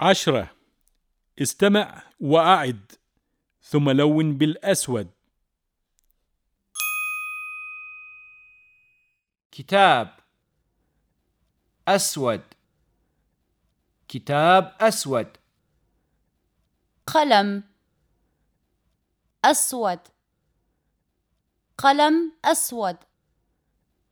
عشرة. استمع وأعد. ثم لون بالأسود. كتاب أسود. كتاب أسود. قلم أسود. قلم أسود.